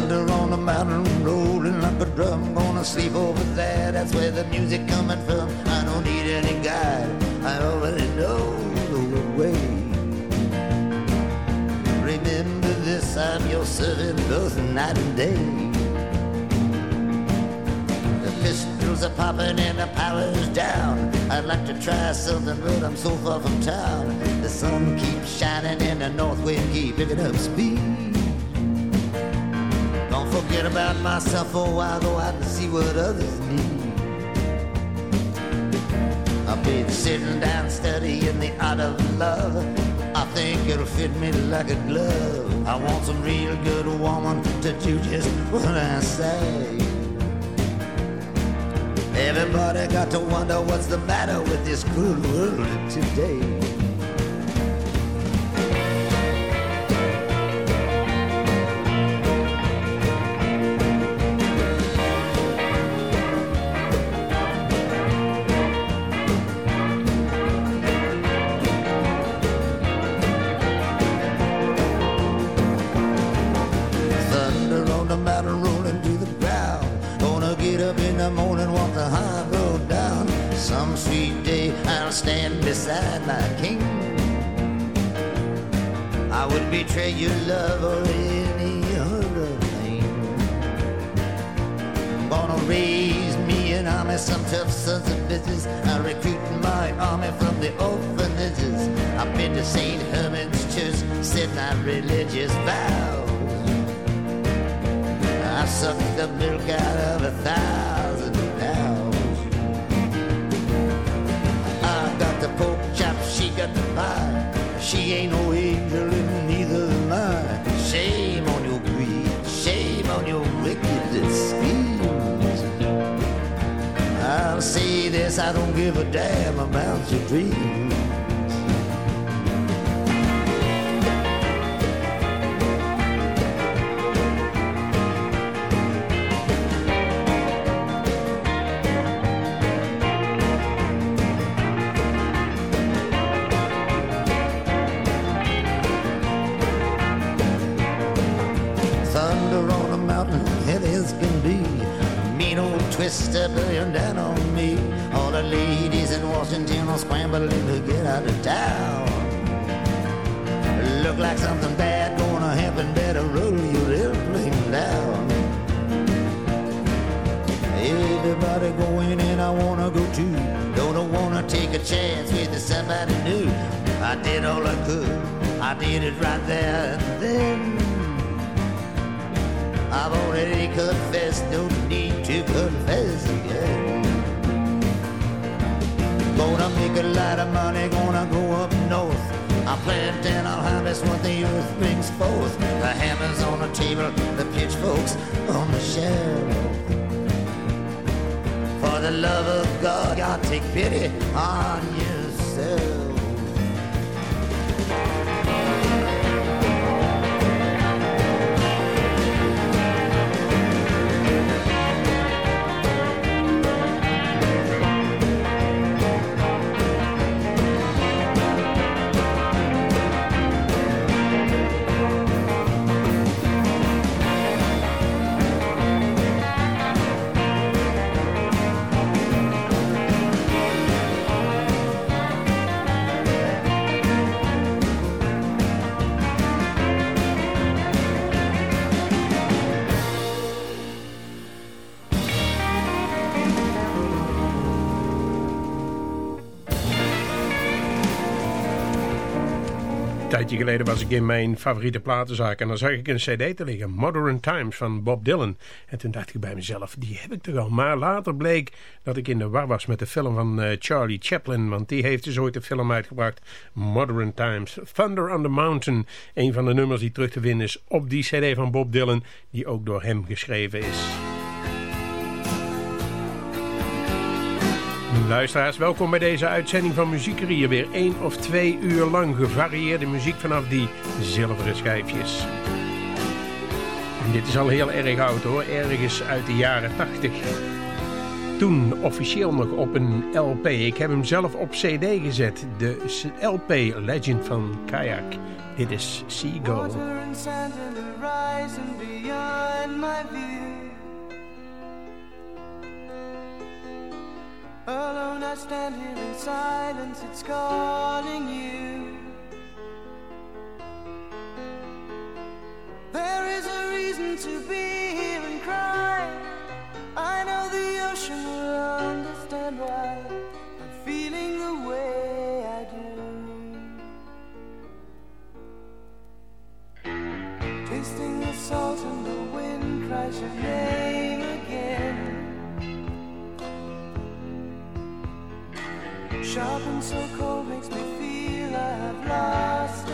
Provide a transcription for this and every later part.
Thunder on the mountain, rolling like a drum. Gonna sleep over there, that's where the music coming from. I don't need any guide, I already know the way. Remember this, I'm your servant both night and day. The pistols are popping and the power's down. I'd like to try something, but I'm so far from town. The sun keeps shining and the north wind keep picking up speed. Forget about myself for a while, go out and see what others need. I've been sitting down studying the art of love. I think it'll fit me like a glove. I want some real good woman to do just what I say. Everybody got to wonder what's the matter with this cruel world today. Your love or any other thing. Gonna raise me an army, some tough sons of bitches. I recruit my army from the orphanages. I've been to St. Herman's Church, said my religious vows. I sucked the milk out of a thousand cows. I got the pork chop, she got the pie. She ain't no this, I don't give a damn about your dreams. Thunder on the ladies in Washington are scrambling to get out of town. Look like something bad gonna happen. Better roll your airplane down. Everybody going and I wanna go too. Don't wanna take a chance with somebody new. I did all I could. I did it right there and then. I've already confessed, no need to confess make a lot of money, gonna go up north. I'll plant and I'll harvest what the earth brings forth. The hammers on the table, the pitchforks on the shelf. For the love of God, God take pity on yourself. Geleden was ik in mijn favoriete platenzaak en dan zag ik een cd te liggen, Modern Times van Bob Dylan. En toen dacht ik bij mezelf, die heb ik toch al. Maar later bleek dat ik in de war was met de film van uh, Charlie Chaplin, want die heeft dus ooit een film uitgebracht, Modern Times. Thunder on the Mountain, een van de nummers die terug te vinden is op die cd van Bob Dylan, die ook door hem geschreven is. Luisteraars, welkom bij deze uitzending van Muziekerier. Weer één of twee uur lang gevarieerde muziek vanaf die zilveren schijfjes. En dit is al heel erg oud hoor, ergens uit de jaren 80. Toen officieel nog op een LP. Ik heb hem zelf op CD gezet. De LP Legend van Kayak. Dit is Seagull. Water and sand and the beyond my view. Alone I stand here in silence, it's calling you. There is a reason to be here and cry. I know the ocean will understand why I'm feeling the way I do. Tasting the salt and the wind cries your name Sharp and so cold makes me feel I have lost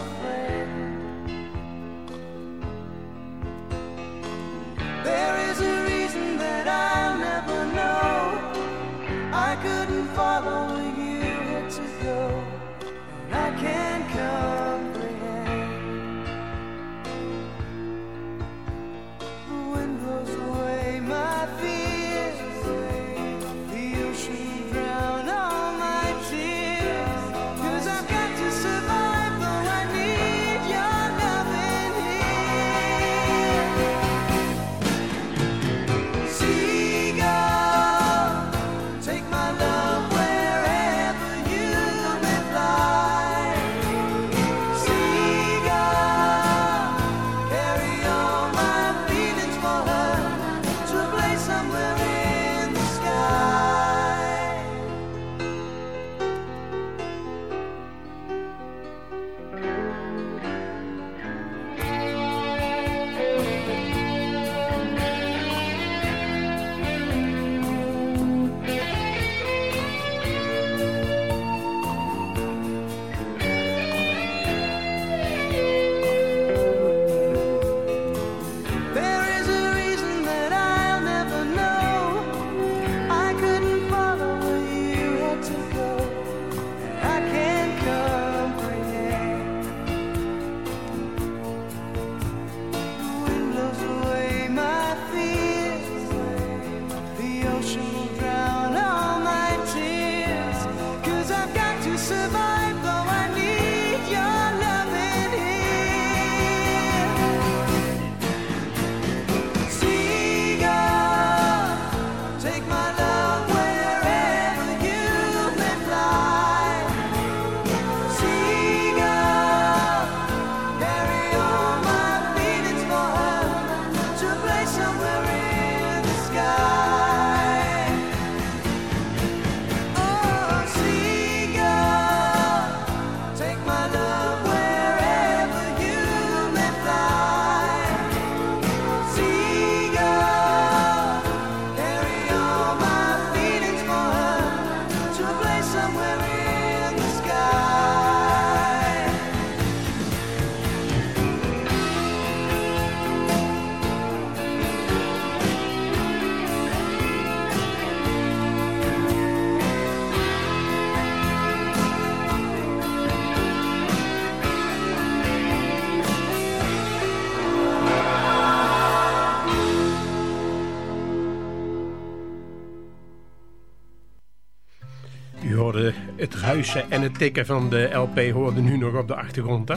en het tikken van de LP hoorde nu nog op de achtergrond. Hè?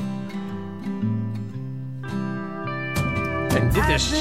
En dit is...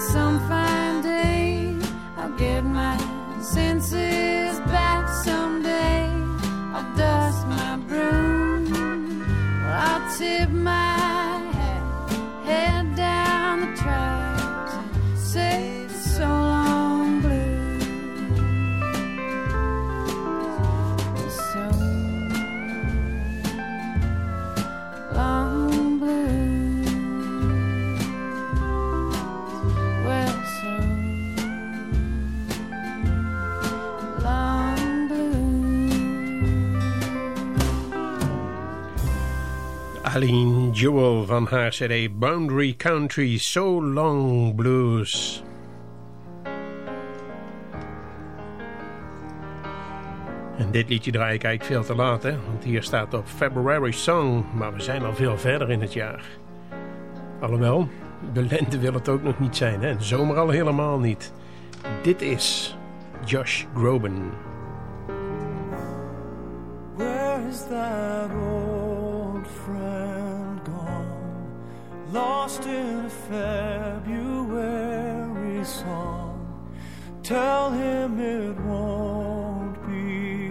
some fine day I'll get my senses back someday. I'll dust my broom, I'll tip my Aline Jewel van haar CD Boundary Country So Long Blues. En dit liedje draai ik eigenlijk veel te laat, hè? want hier staat op February Song, maar we zijn al veel verder in het jaar. Alhoewel, de lente wil het ook nog niet zijn, hè? zomer al helemaal niet. Dit is Josh Groban. Where is that lost in a February song. Tell him it won't be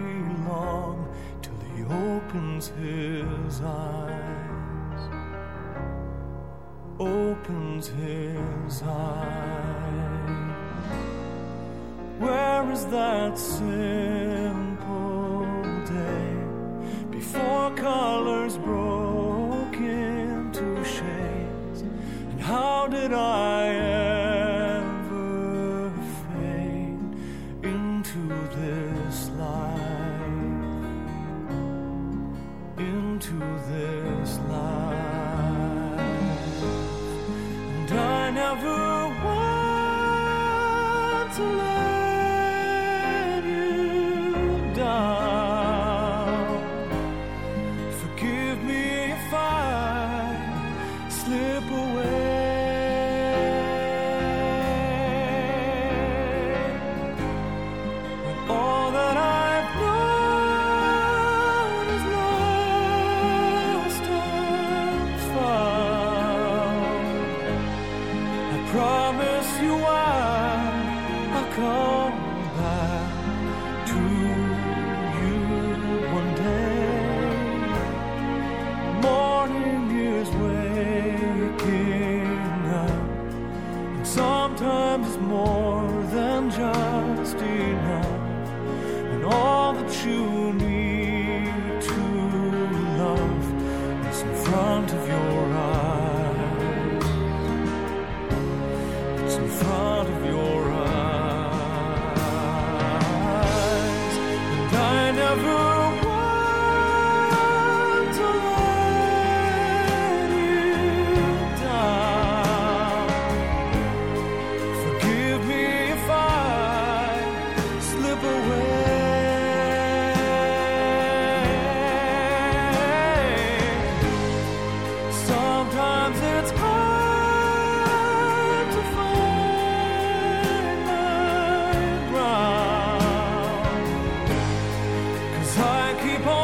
long till he opens his eyes. Opens his eyes. Where is that simple day before colors broke How did I keep on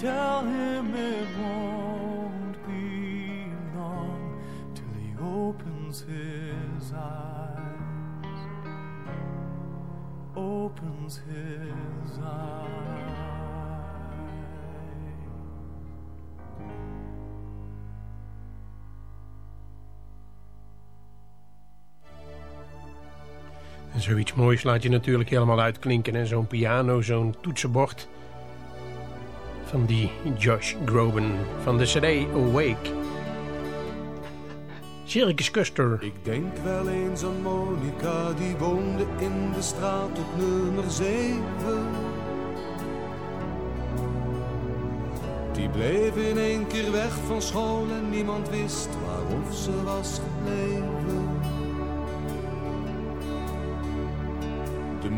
Tell him it won't be long till he opens his eyes. Opens his eyes. En zoiets moois laat je natuurlijk helemaal uitklinken. En zo'n piano, zo'n toetsenbord. Van die Josh Groban van de CD Awake. Circus Custer. Ik denk wel eens aan Monica, die woonde in de straat op nummer 7. Die bleef in één keer weg van school en niemand wist waarof ze was gebleven.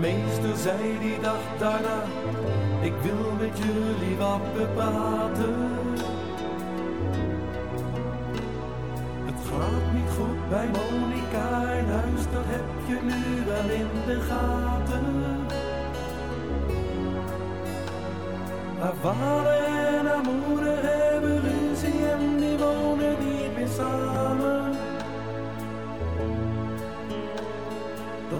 meester zei die dag daarna, ik wil met jullie wat bepraten. Het gaat niet goed bij Monika in huis, dat heb je nu wel in de gaten. Haar vader en haar moeder hebben ruzie en die wonen niet meer samen.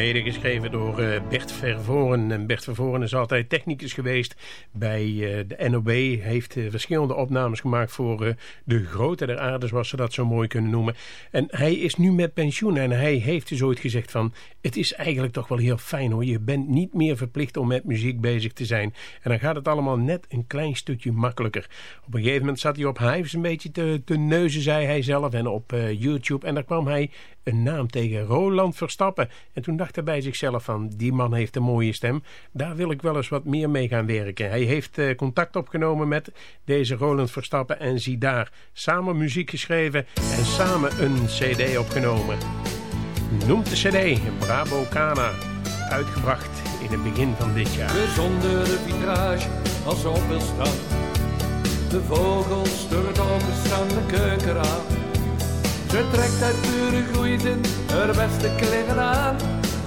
Mede geschreven door eh, Bert Vervoren. En Bert Vervoren is altijd technicus geweest bij eh, de NOB. Heeft eh, verschillende opnames gemaakt voor de grote der aarde, zoals ze dat zo mooi kunnen noemen. En hij is nu met pensioen en hij heeft dus ooit gezegd van... het is eigenlijk toch wel heel fijn hoor. Je bent niet meer verplicht om met muziek bezig te zijn. En dan gaat het allemaal net een klein stukje makkelijker. Op een gegeven moment zat hij op Hives een beetje te, te neuzen, zei hij zelf. En op YouTube. En daar kwam hij een naam tegen Roland Verstappen. En toen dacht hij bij zichzelf van, die man heeft een mooie stem. Daar wil ik wel eens wat meer mee gaan werken. Hij heeft uh, contact opgenomen met deze Roland Verstappen. En zie daar, samen muziek geschreven en samen een cd opgenomen. Noemt de cd Bravo Cana. Uitgebracht in het begin van dit jaar. Bijzondere vitrage als op wil staan. De vogels door het open aan de keukenraam. Ze trekt uit pure gloeizin haar beste kleren aan.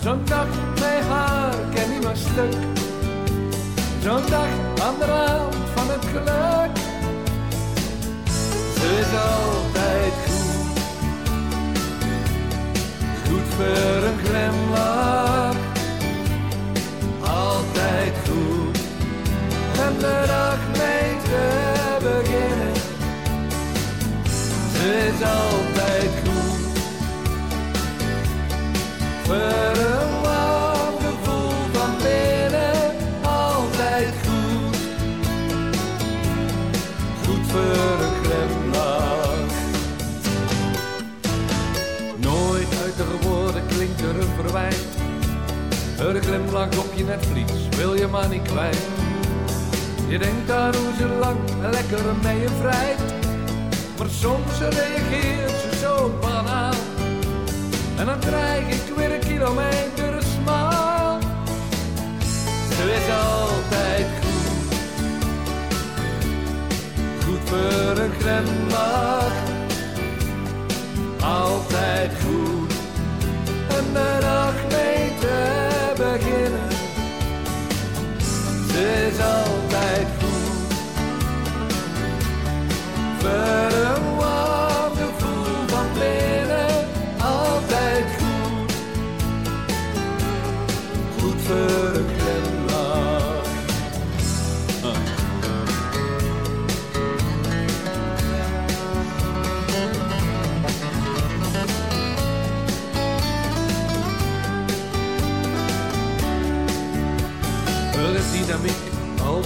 Zo'n dag bij haar ken niet maar stuk. Zo'n dag aan de rand van het geluk. Ze is altijd goed. Goed voor een glimlach. Altijd goed. En de dag mee te beginnen. Ze is altijd lekker mee je vrijt. Maar soms reageert ze zo banaal. En dan krijg ik weer een kilometer smaal. Ze is altijd goed. Goed voor een glimlach. Altijd goed. En de dag mee te beginnen. Ze is altijd goed. Voor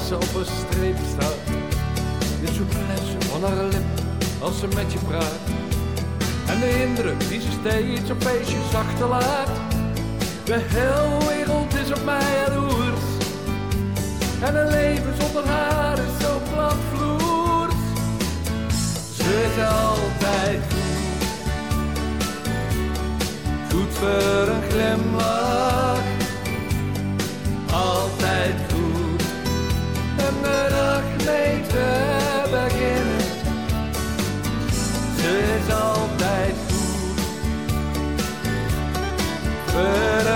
ze op een streep staat. De souplesse van haar lip als ze met je praat. En de indruk die ze steeds op feestjes achterlaat. De hele wereld is op mij jaloers. En een leven zonder haar is zo platvloers. Ze is altijd goed. Goed voor een glimlach namiddag mee te beginnen. Ze is altijd goed.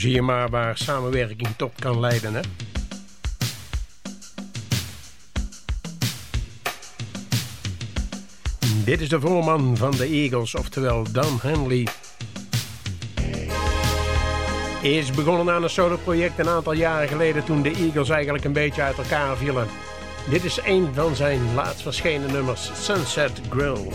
zie je maar waar samenwerking tot kan leiden, hè? Dit is de voorman van de Eagles, oftewel Dan Henley. Is begonnen aan een solo-project een aantal jaren geleden... toen de Eagles eigenlijk een beetje uit elkaar vielen. Dit is een van zijn laatst verschenen nummers, Sunset Grill.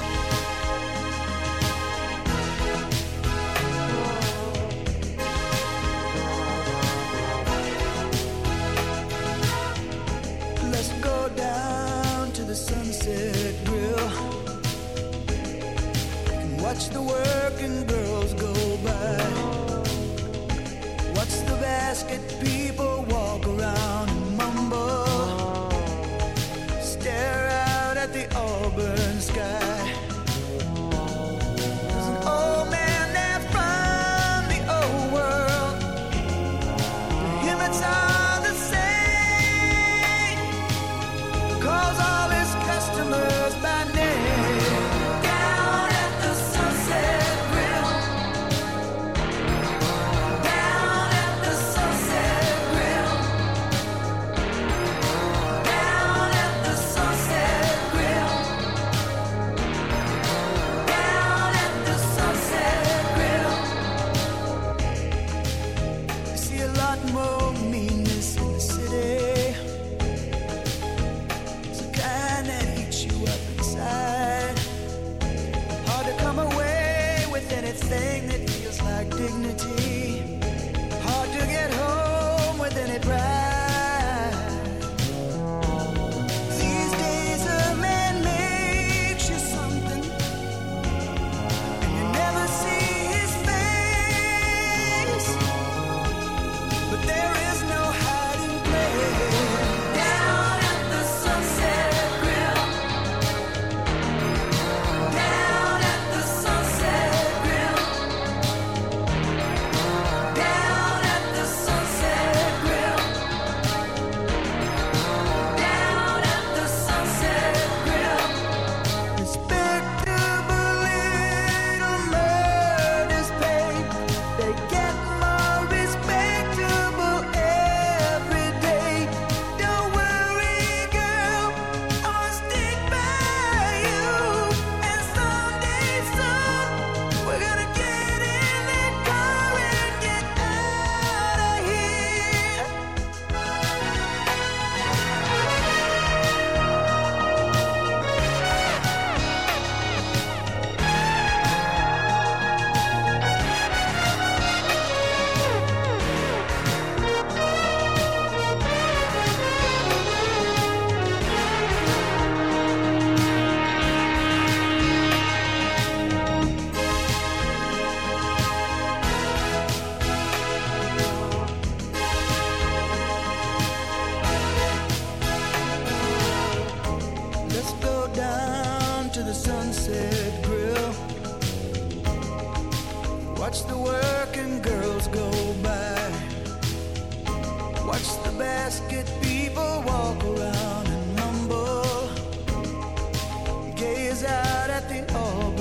dignity. sunset grill. Watch the working girls go by. Watch the basket people walk around and mumble. Gaze out at the all.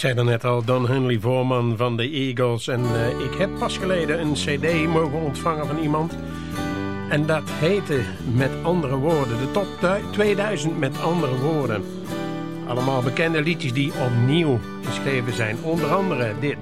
Zei er net al, Don Henley, voorman van de Eagles. En uh, ik heb pas geleden een cd mogen ontvangen van iemand. En dat heette Met Andere Woorden. De top 2000 met andere woorden. Allemaal bekende liedjes die opnieuw geschreven zijn. Onder andere dit.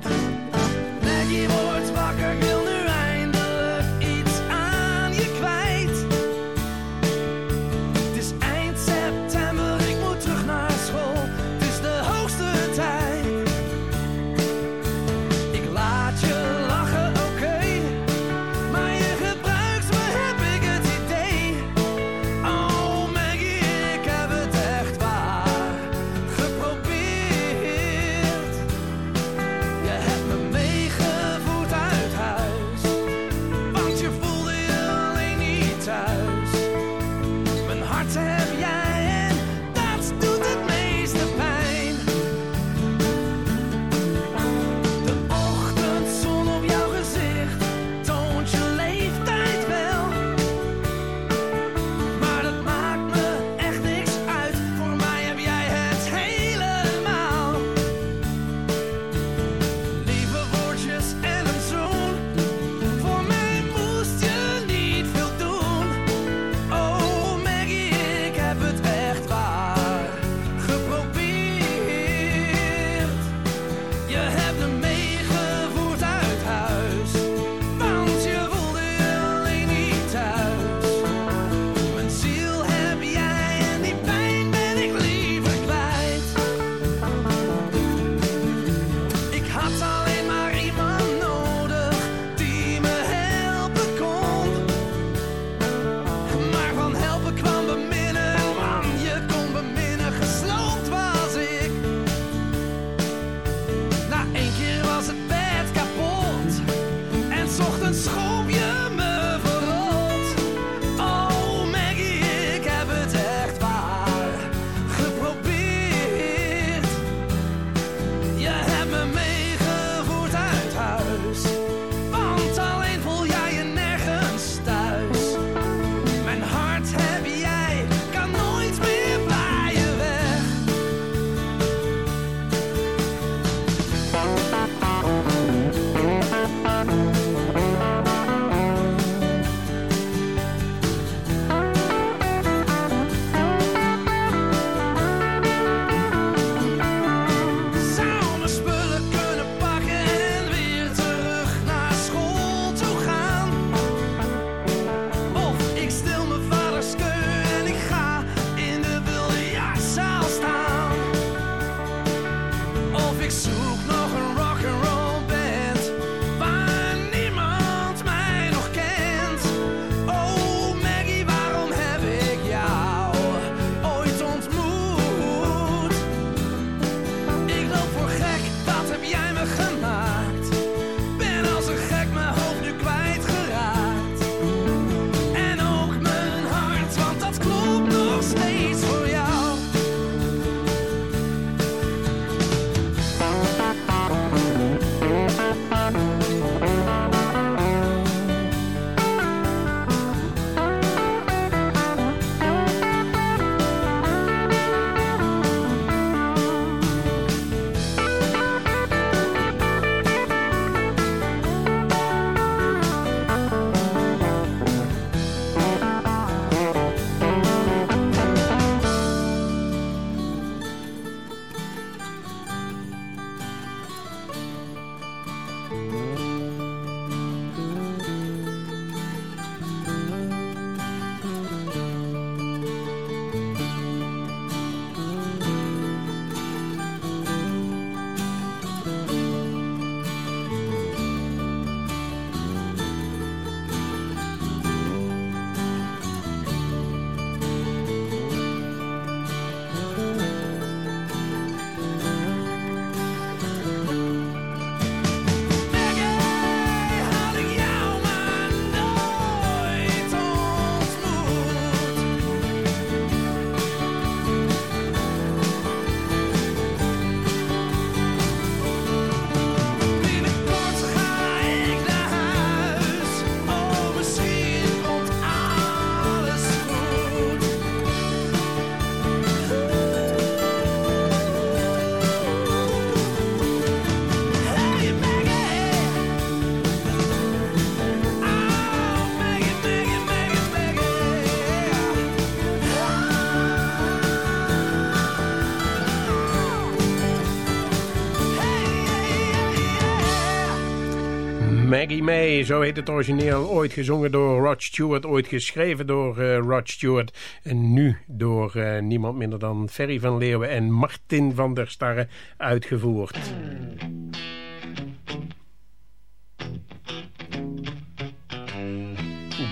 Maggie May, zo heet het origineel. Ooit gezongen door Rod Stewart, ooit geschreven door uh, Rod Stewart. En nu door uh, niemand minder dan Ferry van Leeuwen en Martin van der Starre uitgevoerd.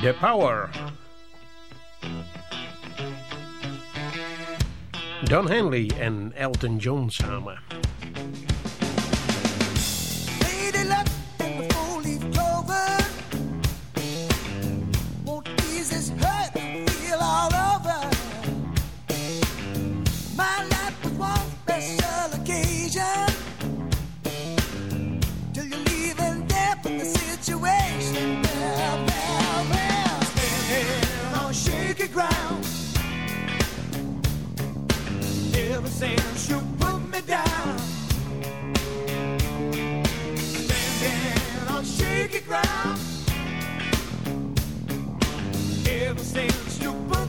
The Power. Don Henley en Elton John samen. Since you put me down. Standing on shaky ground. Ever since you put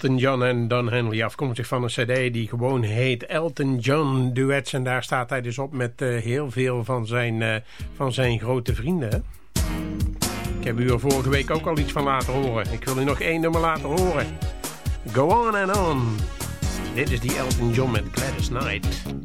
Elton John en Don Henley, afkomstig van een cd die gewoon heet Elton John Duets. En daar staat hij dus op met eh, heel veel van zijn, eh, van zijn grote vrienden. Ik heb u er vorige week ook al iets van laten horen. Ik wil u nog één nummer laten horen. Go on and on. Dit is die Elton John met Gladys Knight.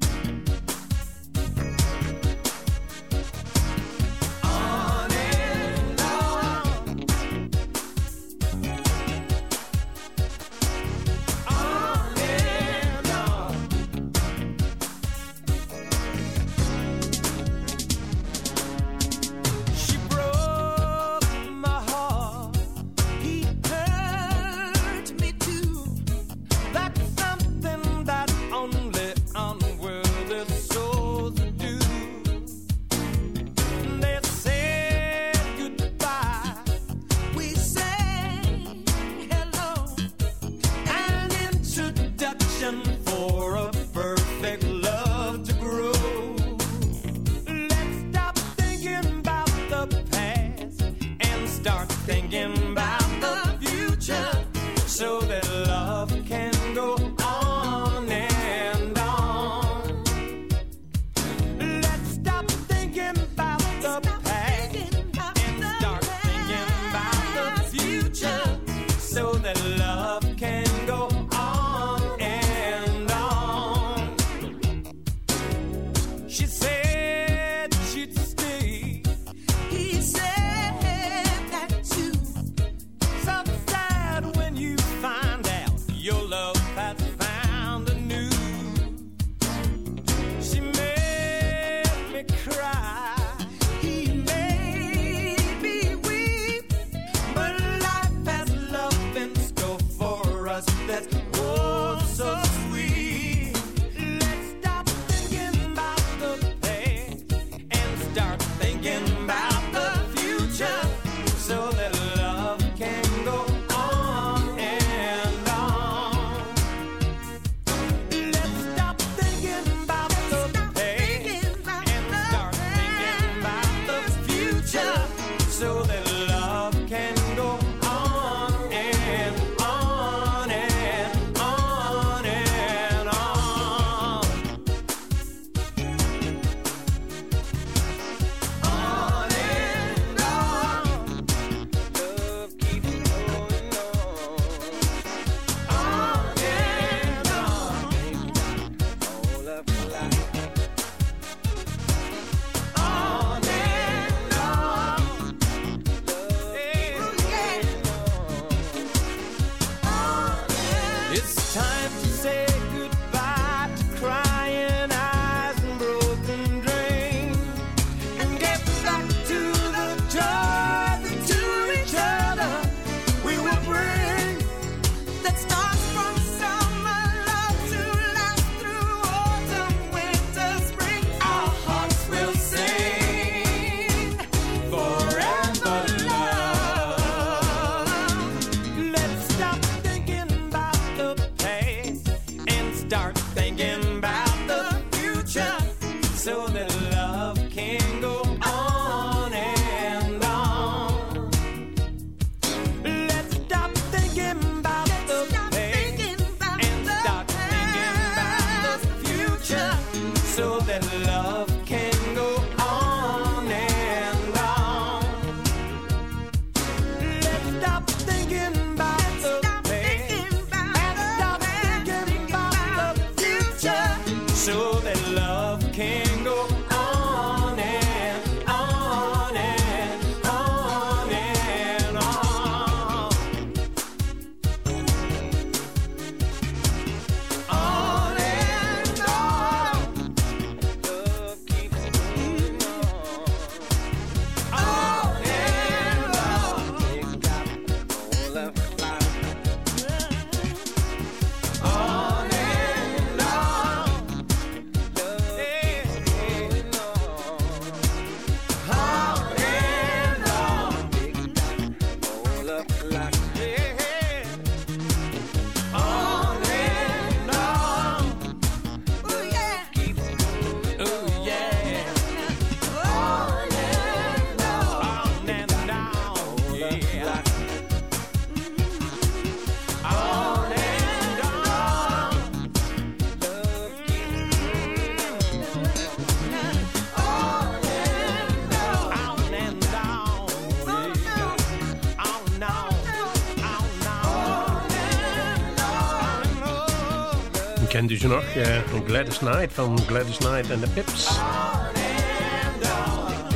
Nog? Eh, Gladys Knight van Gladys Knight en de Pips.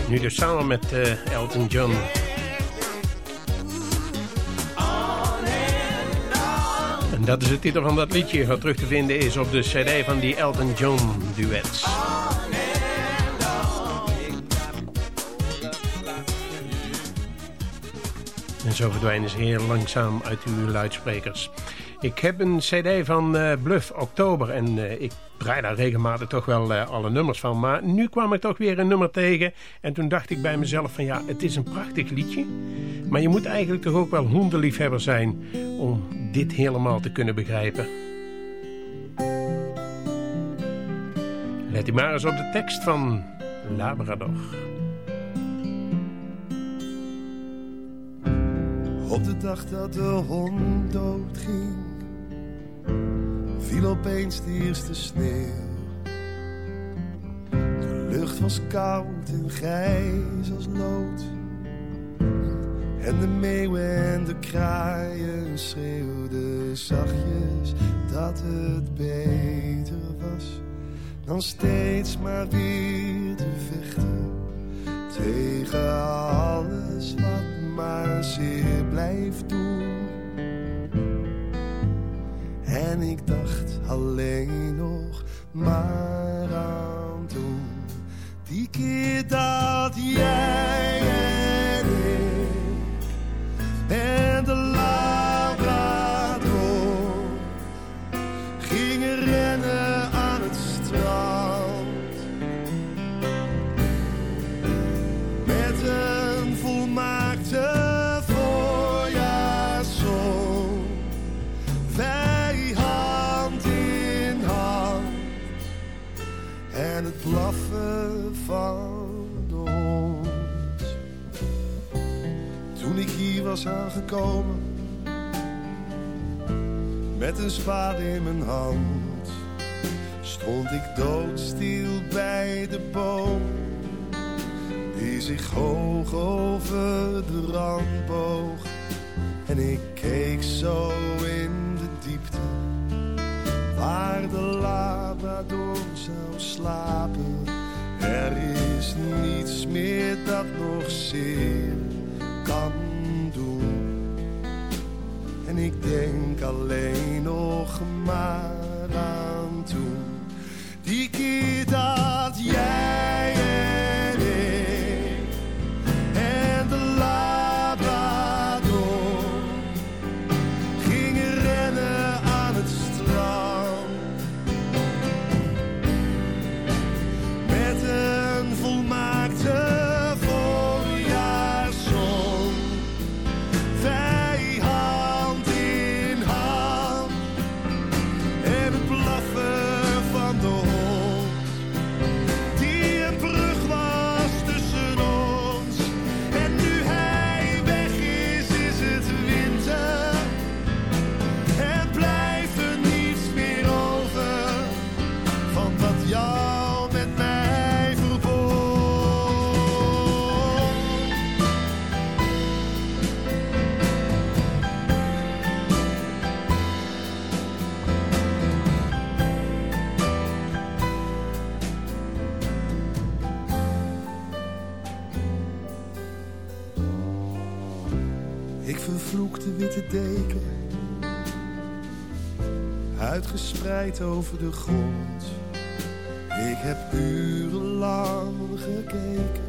Nu dus samen met eh, Elton John. En dat is de titel van dat liedje wat terug te vinden is op de cd van die Elton John duets. En zo verdwijnen ze heel langzaam uit uw luidsprekers. Ik heb een cd van eh, Bluff Oktober en eh, ik draai daar regelmatig toch wel eh, alle nummers van. Maar nu kwam ik toch weer een nummer tegen en toen dacht ik bij mezelf van ja, het is een prachtig liedje. Maar je moet eigenlijk toch ook wel hondenliefhebber zijn om dit helemaal te kunnen begrijpen. Let u maar eens op de tekst van Labrador. Op de dag dat de hond doodging, viel opeens de eerste sneeuw. De lucht was koud en grijs als lood. En de meeuwen en de kraaien schreeuwden zachtjes dat het beter was dan steeds maar weer te vechten tegen alles wat maar zeer blijft doen. En ik dacht alleen nog maar aan toen, die keer dat jij was aangekomen. Met een spade in mijn hand. Stond ik doodstil bij de boom die zich hoog over de rand boog. En ik keek zo in de diepte, waar de Labrador zou slapen. Er is niets meer dat nog zeer kan ik denk alleen nog maar aan toen. Die keer dat jij Uitgespreid over de grond. Ik heb urenlang gekeken.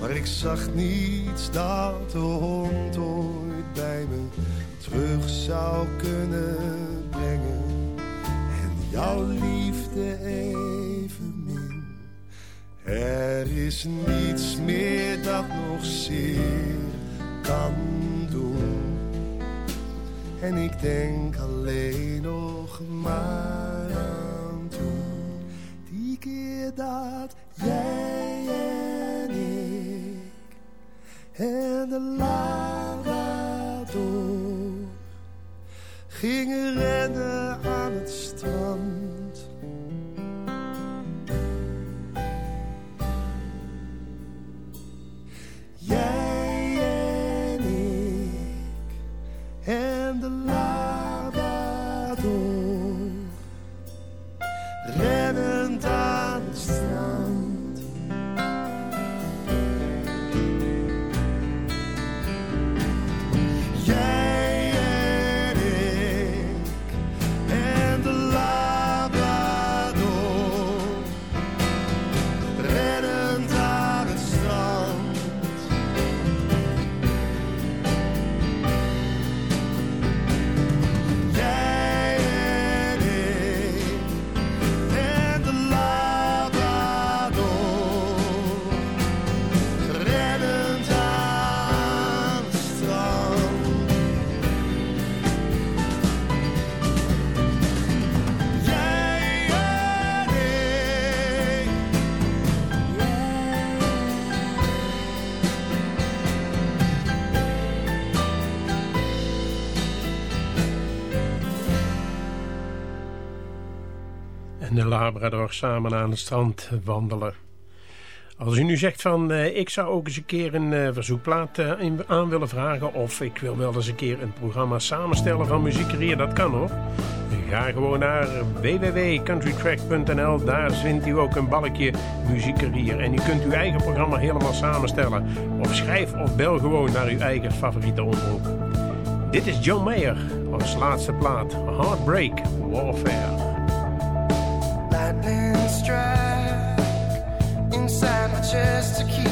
Maar ik zag niets dat de hond ooit bij me terug zou kunnen brengen. En jouw liefde evenmin. Er is niets meer dat nog zeer kan doen. En ik denk alleen nog maar Labrador En de Labrador samen aan het strand wandelen. Als u nu zegt van eh, ik zou ook eens een keer een eh, verzoekplaat eh, in- aan willen vragen of ik wil wel eens een keer een programma samenstellen van muziekerier, dat kan hoor. Ga gewoon naar www.countrytrack.nl, daar vindt u ook een balkje muziekerier en u kunt uw eigen programma helemaal samenstellen. Of schrijf of bel gewoon naar uw eigen favoriete omroep. Dit is John Mayer als laatste plaat, Heartbreak Warfare. Lightning strike inside my chest to keep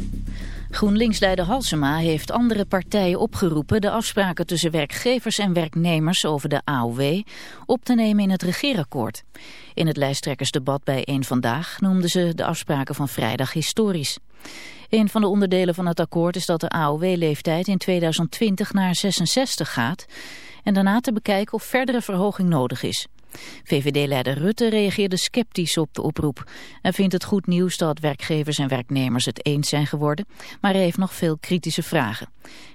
GroenLinks-leider Halsema heeft andere partijen opgeroepen... de afspraken tussen werkgevers en werknemers over de AOW... op te nemen in het regeerakkoord. In het lijsttrekkersdebat bij Eén Vandaag noemden ze de afspraken van vrijdag historisch. Een van de onderdelen van het akkoord is dat de AOW-leeftijd in 2020 naar 66 gaat... en daarna te bekijken of verdere verhoging nodig is. VVD-leider Rutte reageerde sceptisch op de oproep. Hij vindt het goed nieuws dat werkgevers en werknemers het eens zijn geworden, maar hij heeft nog veel kritische vragen.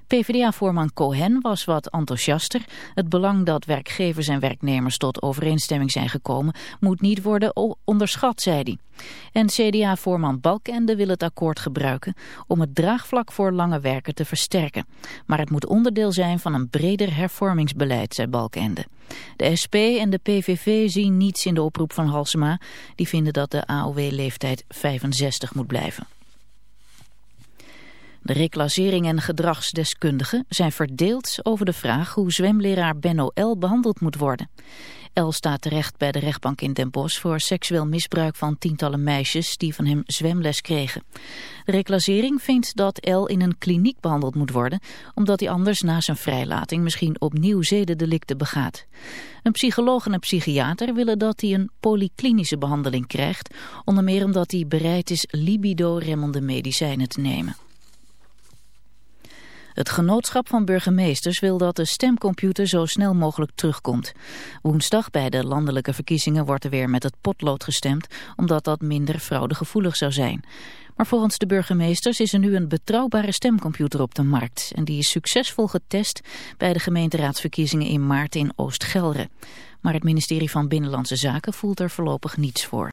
PvdA-voorman Cohen was wat enthousiaster. Het belang dat werkgevers en werknemers tot overeenstemming zijn gekomen moet niet worden onderschat, zei hij. En CDA-voorman Balkende wil het akkoord gebruiken om het draagvlak voor lange werken te versterken. Maar het moet onderdeel zijn van een breder hervormingsbeleid, zei Balkende. De SP en de PVV zien niets in de oproep van Halsema. Die vinden dat de AOW-leeftijd 65 moet blijven. De reclassering en gedragsdeskundigen zijn verdeeld over de vraag hoe zwemleraar Benno L. behandeld moet worden. L staat terecht bij de rechtbank in Den Bosch voor seksueel misbruik van tientallen meisjes die van hem zwemles kregen. De reclassering vindt dat L in een kliniek behandeld moet worden, omdat hij anders na zijn vrijlating misschien opnieuw zedendelicten begaat. Een psycholoog en een psychiater willen dat hij een polyklinische behandeling krijgt, onder meer omdat hij bereid is libido-remmende medicijnen te nemen. Het genootschap van burgemeesters wil dat de stemcomputer zo snel mogelijk terugkomt. Woensdag bij de landelijke verkiezingen wordt er weer met het potlood gestemd, omdat dat minder fraudegevoelig zou zijn. Maar volgens de burgemeesters is er nu een betrouwbare stemcomputer op de markt. En die is succesvol getest bij de gemeenteraadsverkiezingen in maart in Oost-Gelre. Maar het ministerie van Binnenlandse Zaken voelt er voorlopig niets voor.